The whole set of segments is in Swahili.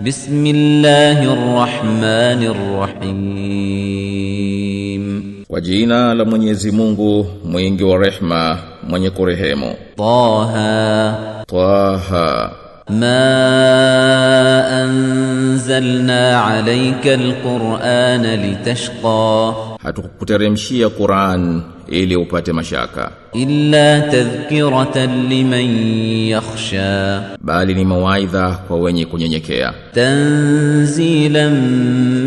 بسم الله الرحمن الرحيم. وجينا لمن يزمونه من ورحمة من يكرهمه طه طه ما أنزلنا عليك القرآن لتشقى هتقترمشي القرآن ili upate mashaka. Illa tadhkiratan liman yakhsha. Bali ni mawaidha kwa wenye kunyenyekea. Tanzilan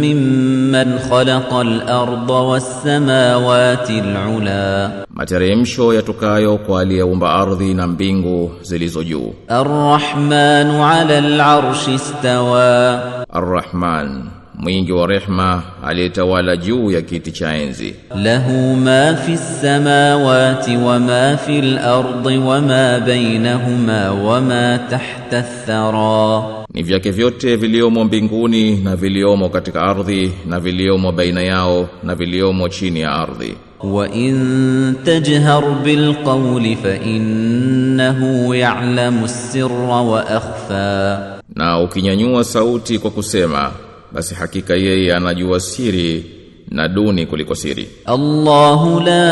mimman khalaqa al-ardha was-samawati al-ula. Materemsho yatukayo kwa aliyeumba ardhi na mbingu zilizo juu. Ar-rahmanu 'ala al-'arshi istawa. Ar-rahman mwingi wa rehma aliyetawala juu ya kiti cha enzi. Lahu ma fi samawati wa ma fi al-ardi wa ma bainahuma wa ma tahta thara, ni vyake vyote viliomo mbinguni na viliomo katika ardhi na viliomo baina yao na viliomo chini ya ardhi. Wa in tajhar bil qawli fa innahu ya'lamu sirra wa akhfa, na ukinyanyua sauti kwa kusema basi hakika yeye anajua siri na duni kuliko siri. Allahu la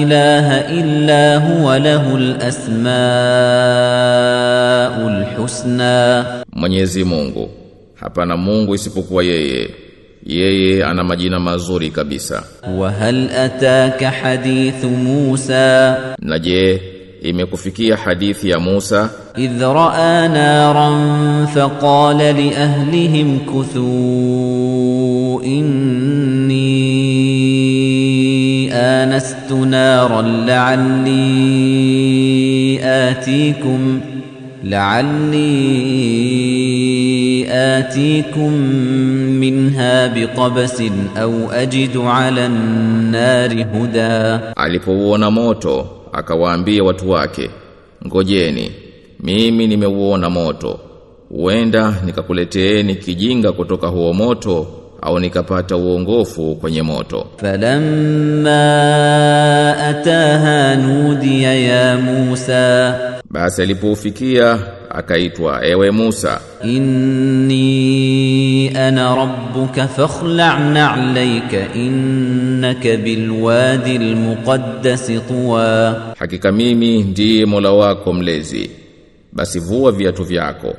ilaha illa huwa lahul asmaul husna. Mwenyezi Mungu. Hapana Mungu isipokuwa yeye. Yeye ana majina mazuri kabisa. Wa hal ataka hadithu Musa? Na je imekufikia hadithi ya Musa idh raa naran faqala li ahlihim kuthu inni anastu naran la'alli atikum لعلي آتيكم منها بقبس أو أجد على النار هدى alipouona moto akawaambia watu wake ngojeni mimi nimeuona moto. Huenda nikakuleteeni kijinga kutoka huo moto au nikapata uongofu kwenye moto. Falamma ataha nudiya ya Musa. Basi alipoufikia akaitwa ewe Musa. Inni ana rabbuka fakhla'na 'alayka innaka bilwadi almuqaddas tuwa. Hakika mimi ndiye Mola wako mlezi. Basi vua viatu vyako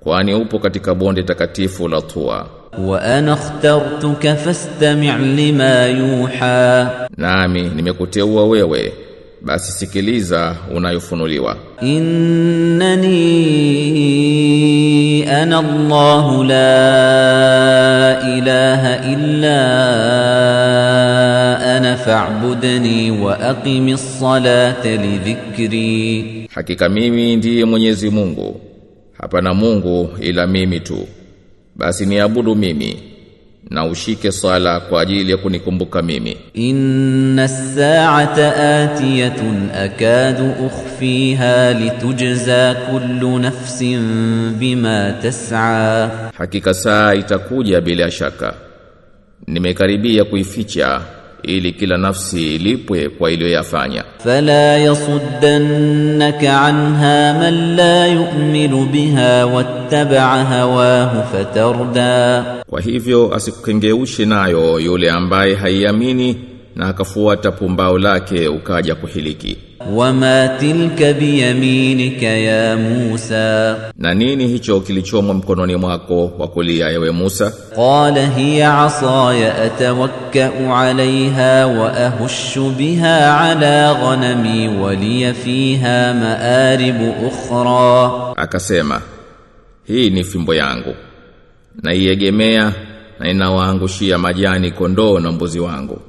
kwani upo katika bonde takatifu la Tuwa. Wa ana akhtartuka fastami' lima yuha. Nami nimekuteua wewe basi sikiliza unayofunuliwa. Innani ana allah la ilaha illa ana fa'budni wa aqimi ssalata li dhikri. Hakika mimi ndiye mwenyezi Mungu. Hapana Mungu ila mimi tu. Basi niabudu mimi na ushike sala kwa ajili ya kunikumbuka mimi. Inna as-sa'ata atiyatun akadu ukhfiha litujza kullu nafsin bima tas'a, hakika saa itakuja bila shaka, nimekaribia kuificha ili kila nafsi ilipwe kwa iliyoyafanya. Fala yasuddannaka anha man la yu'minu biha wattaba'a hawahu fatarda, kwa hivyo asikukengeushe nayo yule ambaye haiamini na akafuata pumbao lake ukaja kuhiliki. Wama tilka biyaminika ya Musa, na nini hicho kilichomo mkononi mwako wa kulia ewe Musa? Qala hiya asaya atawakkau alaiha wa ahushu biha ala ghanami wa liya fiha maaribu ukhra, akasema hii ni fimbo yangu. Naiegemea na inawaangushia majani kondoo na mbuzi wangu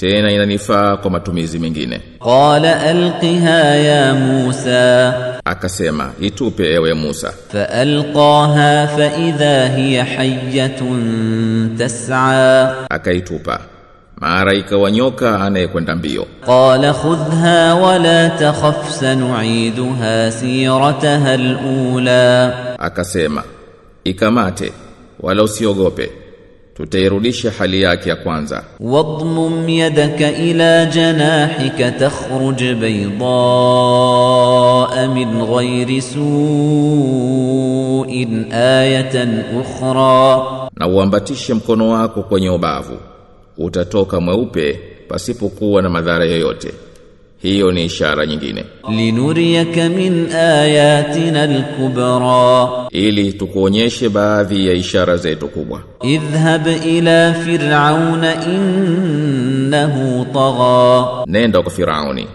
tena inanifaa kwa matumizi mengine. Qala alqiha ya Musa, akasema itupe ewe Musa. Fa alqaha fa idha hiya hayyatun tas'a, akaitupa mara ikawa nyoka anayekwenda mbio. Qala khudhha wala takhaf sanu'iduha sirataha alula, akasema ikamate wala usiogope tutairudisha hali yake ya kwanza. Wadmum yadaka ila janahika takhruj baydaa min ghairi su'in ayatan ukhra. Na uambatishe mkono wako kwenye ubavu. Utatoka mweupe pasipokuwa na madhara yoyote hiyo ni ishara nyingine. Linuriyaka min ayatina alkubra. Ili tukuonyeshe baadhi ya ishara zetu kubwa. Idhhab ila fir'auna innahu tagha. Nenda kwa firauni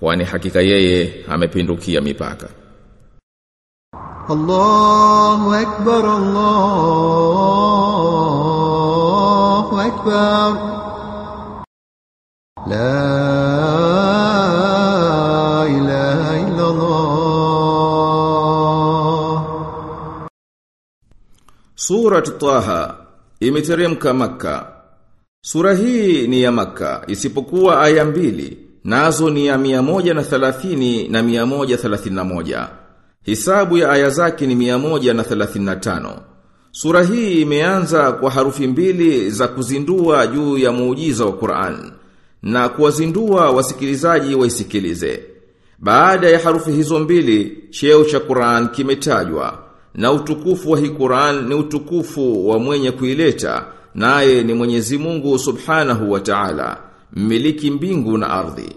kwani hakika yeye amepindukia mipaka. Allahu akbar Allahu akbar. La Surat Taha imeteremka maka. Sura hii ni ya maka, isipokuwa aya mbili nazo ni ya 130 na 131. Hisabu ya aya zake ni 135. Sura hii imeanza kwa harufi mbili za kuzindua juu ya muujiza wa Qur'an na kuwazindua wasikilizaji waisikilize. Baada ya harufi hizo mbili, cheo cha Qur'an kimetajwa na utukufu wa hii Qur'an ni utukufu wa mwenye kuileta naye ni Mwenyezi Mungu Subhanahu wa Ta'ala, mmiliki mbingu na ardhi,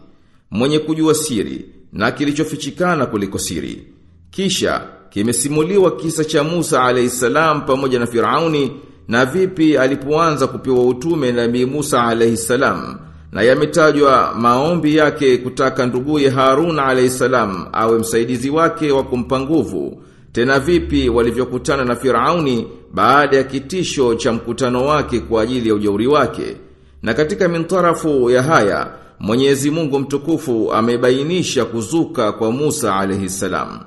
mwenye kujua siri na kilichofichikana kuliko siri. Kisha kimesimuliwa kisa cha Musa alayhisalam pamoja na Firauni na vipi alipoanza kupewa utume Nabii Musa alayhisalam na yametajwa maombi yake kutaka nduguye Harun alayhisalam awe msaidizi wake wa kumpa nguvu tena vipi walivyokutana na Firauni baada ya kitisho cha mkutano wake kwa ajili ya ujauri wake. Na katika mintarafu ya haya, Mwenyezi Mungu mtukufu amebainisha kuzuka kwa Musa alayhi salam.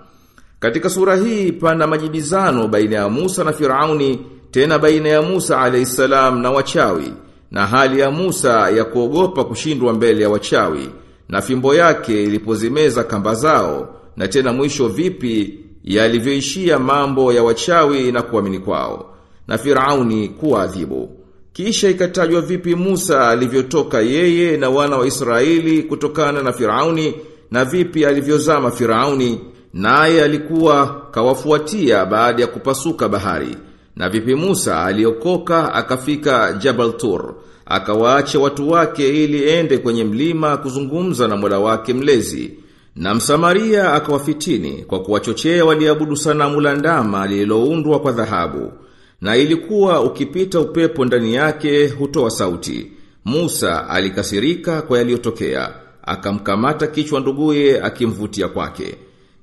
Katika sura hii pana majibizano baina ya Musa na Firauni, tena baina ya Musa alayhi salam na wachawi, na hali ya Musa ya kuogopa kushindwa mbele ya wachawi, na fimbo yake ilipozimeza kamba zao, na tena mwisho vipi yalivyoishia mambo ya wachawi na kuamini kwao na Firauni kuadhibu. Kisha ikatajwa vipi Musa alivyotoka yeye na wana wa Israeli kutokana na Firauni na vipi alivyozama Firauni naye alikuwa kawafuatia baada ya kupasuka bahari na vipi Musa aliokoka akafika Jabal Tur akawaacha watu wake ili ende kwenye mlima kuzungumza na Mola wake mlezi na Msamaria akawafitini kwa kuwachochea waliabudu sanamu la ndama lililoundwa kwa dhahabu. Na ilikuwa ukipita upepo ndani yake hutoa sauti. Musa alikasirika kwa yaliyotokea, akamkamata kichwa nduguye akimvutia kwake.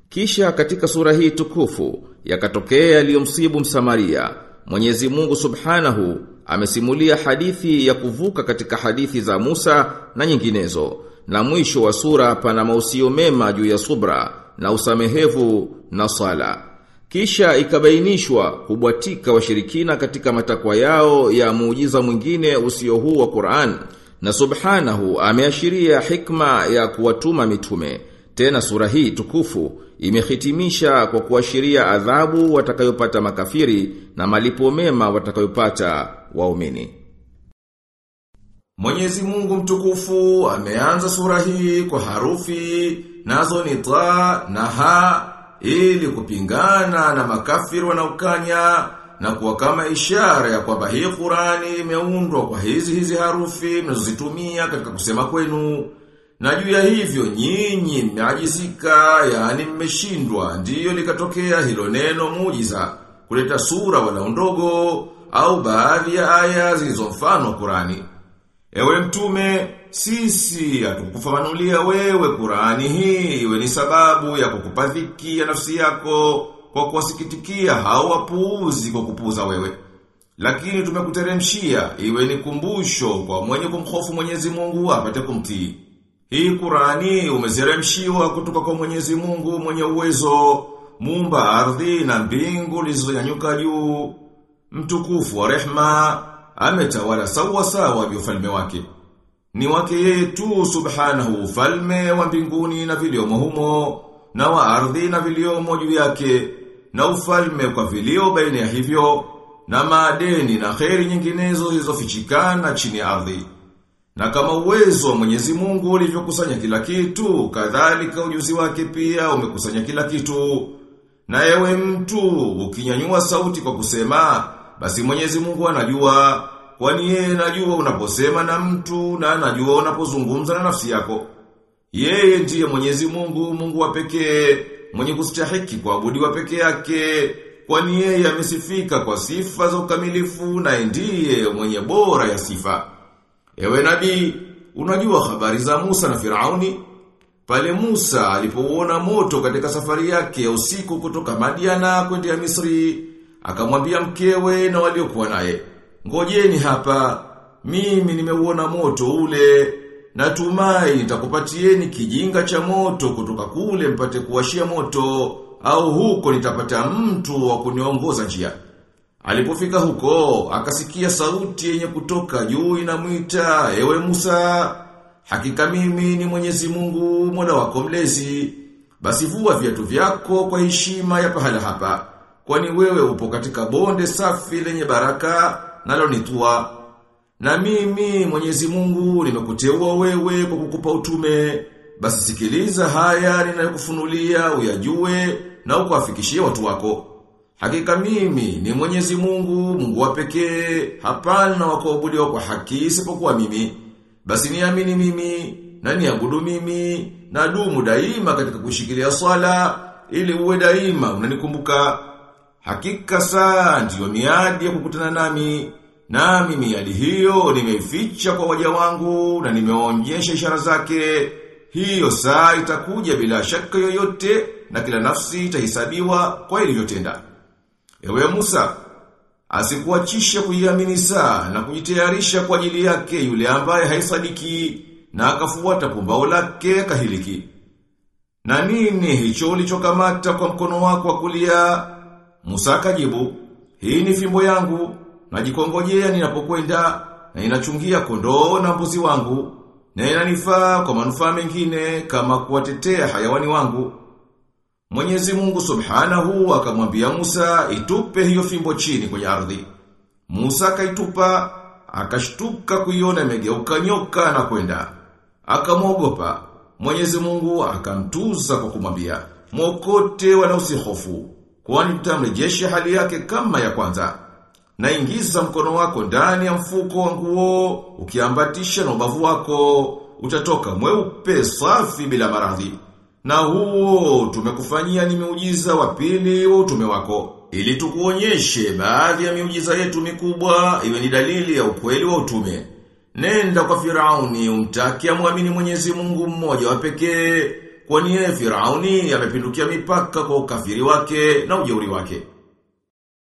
Kisha katika sura hii tukufu yakatokea yaliyomsibu Msamaria. Mwenyezi Mungu Subhanahu amesimulia hadithi ya kuvuka katika hadithi za Musa na nyinginezo na mwisho wa sura pana mausio mema juu ya subra na usamehevu na sala. Kisha ikabainishwa kubwatika washirikina katika matakwa yao ya muujiza mwingine usio huu wa Qur'an. Na subhanahu ameashiria hikma ya kuwatuma mitume. Tena sura hii tukufu imehitimisha kwa kuashiria adhabu watakayopata makafiri na malipo mema watakayopata waumini. Mwenyezi Mungu mtukufu ameanza sura hii kwa harufi nazo ni ta na ha ili kupingana na makafiri wanaokanya na kuwa kama ishara ya kwamba hii Qurani imeundwa kwa hizi hizi harufi mnazozitumia katika kusema kwenu. Na juu ya hivyo nyinyi mmeajizika, yani mmeshindwa, ndiyo likatokea hilo neno muujiza kuleta sura wala ndogo au baadhi ya aya zilizomfano Qurani. Ewe mtume, sisi hatukufafanulia wewe Qurani hii iwe ni sababu ya kukupa dhiki ya nafsi yako kwa kuwasikitikia hao wapuuzi kwa kupuuza wewe. Lakini tumekuteremshia iwe ni kumbusho kwa mwenye kumhofu Mwenyezi Mungu apate kumtii. Hii Qurani umezeremshiwa kutoka kwa Mwenyezi Mungu mwenye uwezo, muumba ardhi na mbingu zilizonyanyuka juu, mtukufu wa rehma ametawala sawa sawa ufalme wake. Ni wake yeye tu subhanahu ufalme wa mbinguni na viliomo humo, na wa ardhi na viliomo juu yake, na ufalme kwa vilio baina ya hivyo, na maadeni na kheri nyinginezo zilizofichikana chini ya ardhi. Na kama uwezo wa Mwenyezi Mungu ulivyokusanya kila kitu, kadhalika ujuzi wake pia umekusanya kila kitu. Na ewe mtu, ukinyanyua sauti kwa kusema, basi Mwenyezi Mungu anajua, kwani yeye anajua unaposema na mtu na anajua unapozungumza na nafsi yako. Yeye ndiye Mwenyezi Mungu, Mungu wa pekee, mwenye kustahiki kuabudiwa pekee yake, kwani yeye amesifika kwa sifa za ukamilifu na ndiye mwenye bora ya sifa. Ewe nabii, unajua habari za Musa na Firauni? Pale Musa alipouona moto katika safari yake ya usiku kutoka Madiana kwenda ya Misri, akamwambia mkewe na waliokuwa naye, "Ngojeni hapa, mimi nimeuona moto ule, natumai nitakupatieni kijinga cha moto kutoka kule mpate kuwashia moto, au huko nitapata mtu wa kuniongoza njia." Alipofika huko, akasikia sauti yenye kutoka juu inamuita, "Ewe Musa, hakika mimi ni Mwenyezi Mungu, Mola wako mlezi. Basi vua viatu vyako kwa heshima ya pahala hapa, kwani wewe upo katika bonde safi lenye baraka nalo ni tua. Na mimi Mwenyezi Mungu nimekuteua wewe kwa kukupa utume. Basi sikiliza haya ninayokufunulia uyajue na ukawafikishie watu wako." Hakika mimi ni Mwenyezi Mungu, Mungu wa pekee, hapana wa kuabudiwa kwa haki isipokuwa mimi. Basi niamini mimi, na niabudu mimi, na dumu daima katika kushikilia swala, ili uwe daima unanikumbuka. Hakika saa ndiyo miadi ya kukutana nami, nami miadi hiyo nimeificha kwa waja wangu na nimeonyesha ishara zake. Hiyo saa itakuja bila shaka yoyote na kila nafsi itahesabiwa kwa ilivyotenda. Ewe Musa, asikuachishe kuiamini saa na kujitayarisha kwa ajili yake yule ambaye haisadiki na akafuata pumbao lake kahiliki. Na nini hicho ulichokamata kwa mkono wako wa kulia? Musa akajibu, hii ni fimbo yangu, najikongojea ninapokwenda na inachungia kondoo na mbuzi wangu, na inanifaa kwa manufaa mengine kama kuwatetea hayawani wangu. Mwenyezi Mungu Subhanahu akamwambia Musa itupe hiyo fimbo chini kwenye ardhi. Musa akaitupa, akashtuka kuiona imegeuka nyoka na kwenda. Akamwogopa. Mwenyezi Mungu akamtuza kwa kumwambia, "Mwokote wala usihofu, kwani tutamrejesha hali yake kama ya kwanza." Na ingiza mkono wako ndani ya mfuko wa nguo, ukiambatisha na ubavu wako, utatoka mweupe safi bila maradhi. Na huo tumekufanyia ni miujiza wa pili wa utume wako. Ili tukuonyeshe baadhi ya miujiza yetu mikubwa iwe ni dalili ya ukweli wa utume. Nenda kwa Firauni umtaki amwamini Mwenyezi Mungu mmoja wa pekee, kwani yeye Firauni amepindukia mipaka kwa ukafiri wake na ujeuri wake.